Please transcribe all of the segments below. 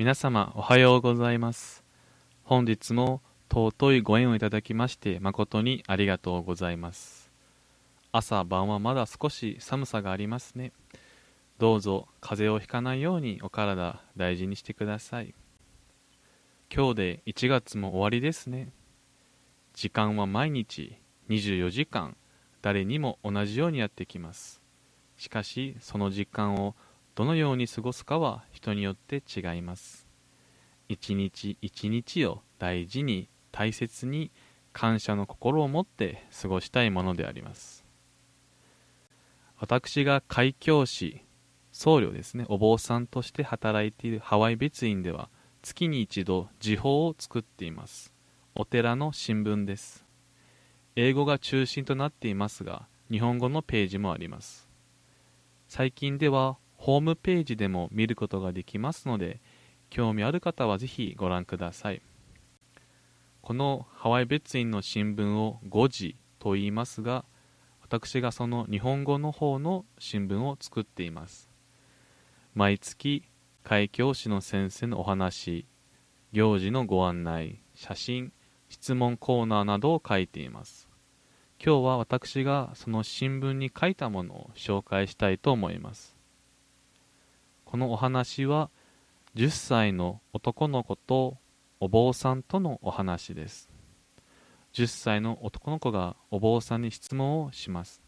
皆様おはようございます。本日も尊いご縁をいただきまして誠にありがとうございます。朝晩はまだ少し寒さがありますね。どうぞ風邪をひかないようにお体大事にしてください。今日で1月も終わりですね。時間は毎日24時間誰にも同じようにやってきます。しかしその時間をどのように過ごすかは人によって違います。一日一日を大事に大切に感謝の心を持って過ごしたいものであります。私が開教師僧侶ですね。お坊さんとして働いているハワイ別院では月に一度時報を作っています。お寺の新聞です。英語が中心となっていますが日本語のページもあります。最近ではホームページでも見ることができますので興味ある方はぜひご覧ください。このハワイ別院の新聞を5時と言いますが私がその日本語の方の新聞を作っています。毎月開教師の先生のお話行事のご案内写真質問コーナーなどを書いています。今日は私がその新聞に書いたものを紹介したいと思います。このお話は10歳の男の子とお坊さんとのお話です。10歳の男の子がお坊さんに質問をします。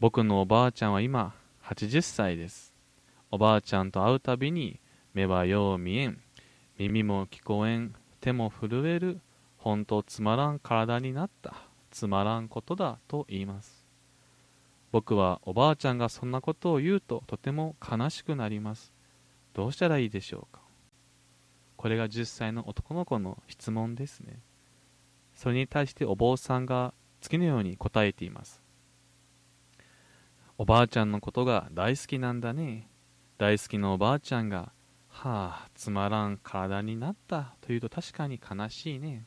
僕のおばあちゃんは今80歳です。おばあちゃんと会うたびに目はよう見えん。耳も聞こえん。手も震える。本当つまらん体になった。つまらんことだと言います。僕はおばあちゃんがそんなことを言うととても悲しくなります。どうしたらいいでしょうかこれが10歳の男の子の質問ですね。それに対してお坊さんが次のように答えています。おばあちゃんのことが大好きなんだね。大好きなおばあちゃんが、はあ、つまらん体になったというと確かに悲しいね。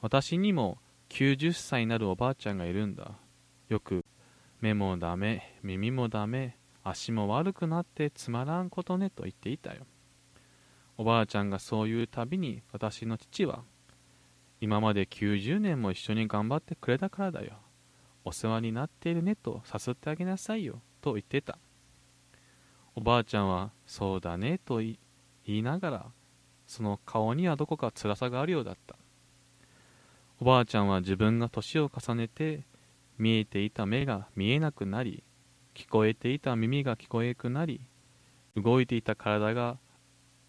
私にも90歳になるおばあちゃんがいるんだ。よく目もダメ、耳もダメ、足も悪くなってつまらんことねと言っていたよ。おばあちゃんがそう言うたびに私の父は、今まで90年も一緒に頑張ってくれたからだよ。お世話になっているねと誘ってあげなさいよと言ってた。おばあちゃんはそうだねと言いながら、その顔にはどこか辛さがあるようだった。おばあちゃんは自分が年を重ねて見えていた目が見えなくなり聞こえていた耳が聞こえなくなり動いていた体が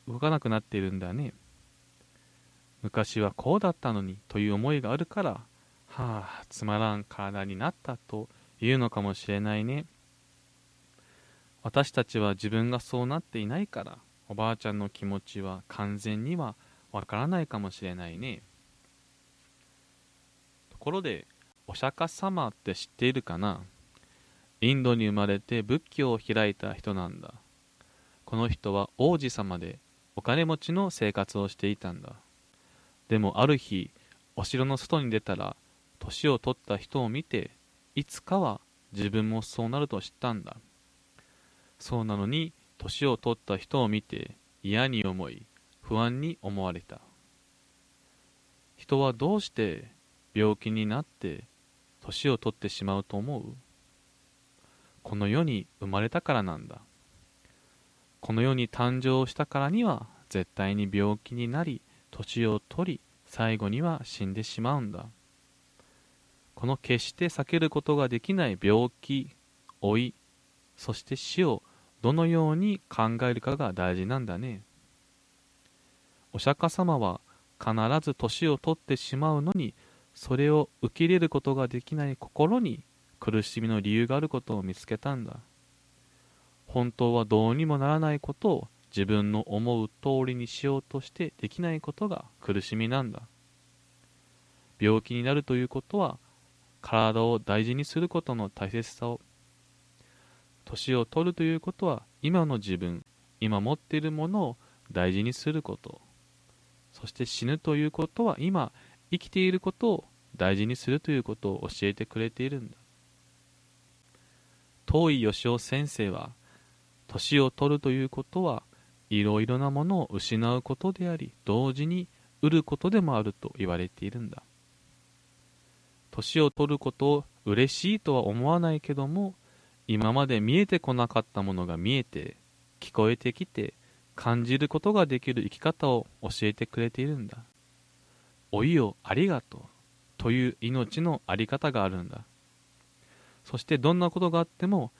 動かなくなっているんだね。昔はこうだったのにという思いがあるからはあつまらん体になったというのかもしれないね。私たちは自分がそうなっていないからおばあちゃんの気持ちは完全にはわからないかもしれないね。ところでお釈迦様って知っているかな？インドに生まれて仏教を開いた人なんだ。この人は王子様でお金持ちの生活をしていたんだ。でもある日、お城の外に出たら、年を取った人を見て、いつかは自分もそうなると知ったんだ。そうなのに、年を取った人を見て嫌に思い、不安に思われた。人はどうして病気になって年を取ってしまうと思う。この世に生まれたからなんだ。この世に誕生したからには絶対に病気になり年を取り最後には死んでしまうんだ。この決して避けることができない病気老いそして死をどのように考えるかが大事なんだね。お釈迦様は必ず年を取ってしまうのにそれを受け入れることができない心に苦しみの理由があることを見つけたんだ。本当はどうにもならないことを自分の思う通りにしようとしてできないことが苦しみなんだ。病気になるということは体を大事にすることの大切さを年を取るということは今の自分今持っているものを大事にすること。そして死ぬということは今生きていることを大事にするということを教えてくれているんだ。遠い吉尾先生は年を取るということはいろいろなものを失うことであり同時に売ることでもあると言われているんだ。年を取ることを嬉しいとは思わないけども今まで見えてこなかったものが見えて聞こえてきて感じることができる生き方を教えてくれているんだ。老いよありがとうという命のあり方があるんだ。そしてどんなことがあっても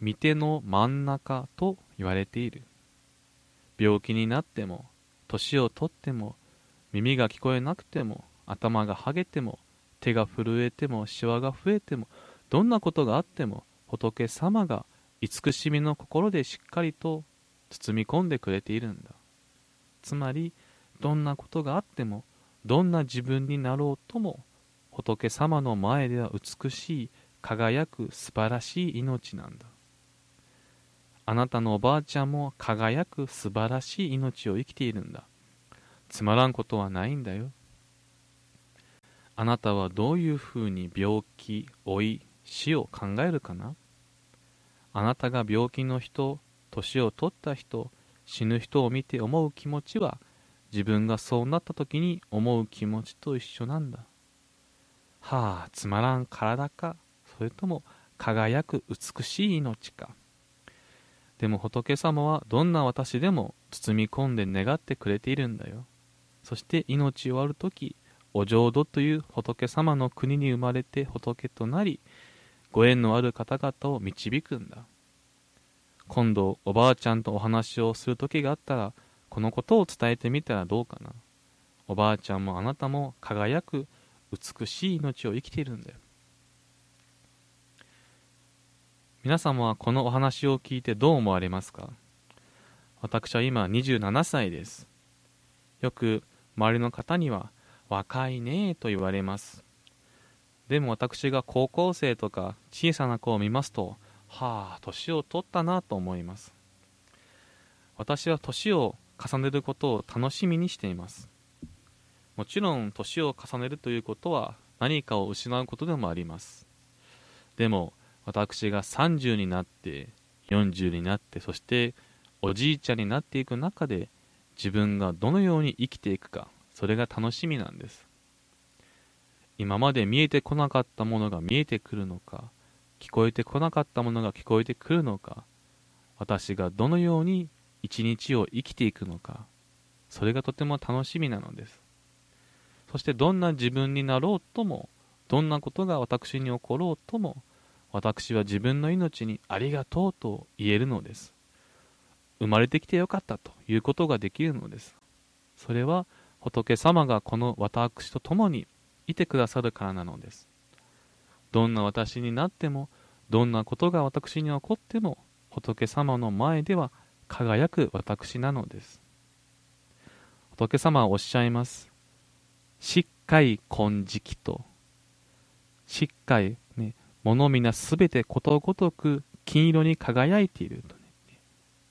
見ての真ん中と言われている。病気になっても年を取っても耳が聞こえなくても頭がはげても手が震えてもシワが増えてもどんなことがあっても仏様が慈しみの心でしっかりと包み込んでくれているんだ。つまりどんなことがあってもどんな自分になろうとも仏様の前では美しい輝く素晴らしい命なんだ。あなたのおばあちゃんも輝く素晴らしい命を生きているんだ。つまらんことはないんだよ。あなたはどういうふうに病気老い死を考えるかな。あなたが病気の人年を取った人死ぬ人を見て思う気持ちは自分がそうなった時に思う気持ちと一緒なんだ。はあつまらん体か。それとも輝く美しい命か。でも仏様はどんな私でも包み込んで願ってくれているんだよ。そして命を終わる時お浄土という仏様の国に生まれて仏となりご縁のある方々を導くんだ。今度おばあちゃんとお話をする時があったらこのことを伝えてみたらどうかな。おばあちゃんもあなたも輝く美しい命を生きているんだよ。皆様はこのお話を聞いてどう思われますか？私は今27歳です。よく周りの方には若いねと言われます。でも私が高校生とか小さな子を見ますとはあ年を取ったなと思います。私は年を重ねることを楽しみにしています。もちろん年を重ねるということは何かを失うことでもあります。でも私が30になって40になってそしておじいちゃんになっていく中で自分がどのように生きていくかそれが楽しみなんです。今まで見えてこなかったものが見えてくるのか聞こえてこなかったものが聞こえてくるのか私がどのように一日を生きていくのかそれがとても楽しみなのです。そしてどんな自分になろうともどんなことが私に起ころうとも私は自分の命にありがとうと言えるのです。生まれてきてよかったということができるのです。それは仏様がこの私と共にいてくださるからなのです。どんな私になっても、どんなことが私に起こっても、仏様の前では輝く私なのです。仏様はおっしゃいます。しっかり金色と、しっかり、ね、物皆すべてことごとく金色に輝いていると、ね。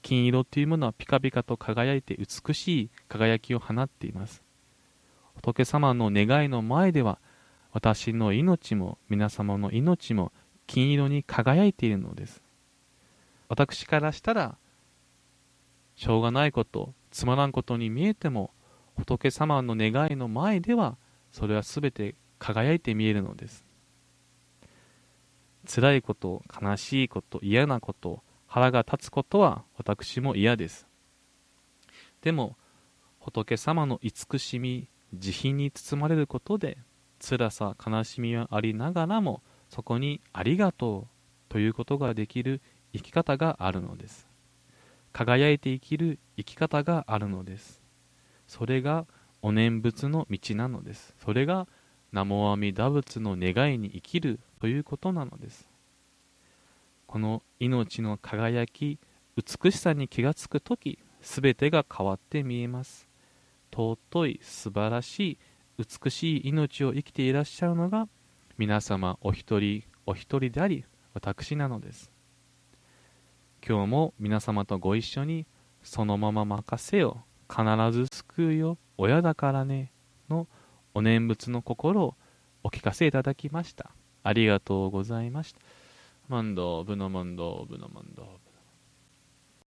金色というものはピカピカと輝いて美しい輝きを放っています。仏様の願いの前では私の命も皆様の命も金色に輝いているのです私からしたらしょうがないことつまらんことに見えても仏様の願いの前ではそれは全て輝いて見えるのです。辛いこと悲しいこと嫌なこと腹が立つことは私も嫌です。でも仏様の慈しみ慈悲に包まれることで辛さ悲しみはありながらもそこにありがとうということができる生き方があるのです。輝いて生きる生き方があるのです。それがお念仏の道なのです。それが南無阿弥陀仏の願いに生きるということなのです。この命の輝き美しさに気がつく時すべてが変わって見えます尊い素晴らしい美しい命を生きていらっしゃるのが皆様お一人お一人であり私なのです。今日も皆様とご一緒にそのまま任せよ。必ず救うよ。親だからね。のお念仏の心をお聞かせいただきました。ありがとうございました。マンドブノマンドブノマンド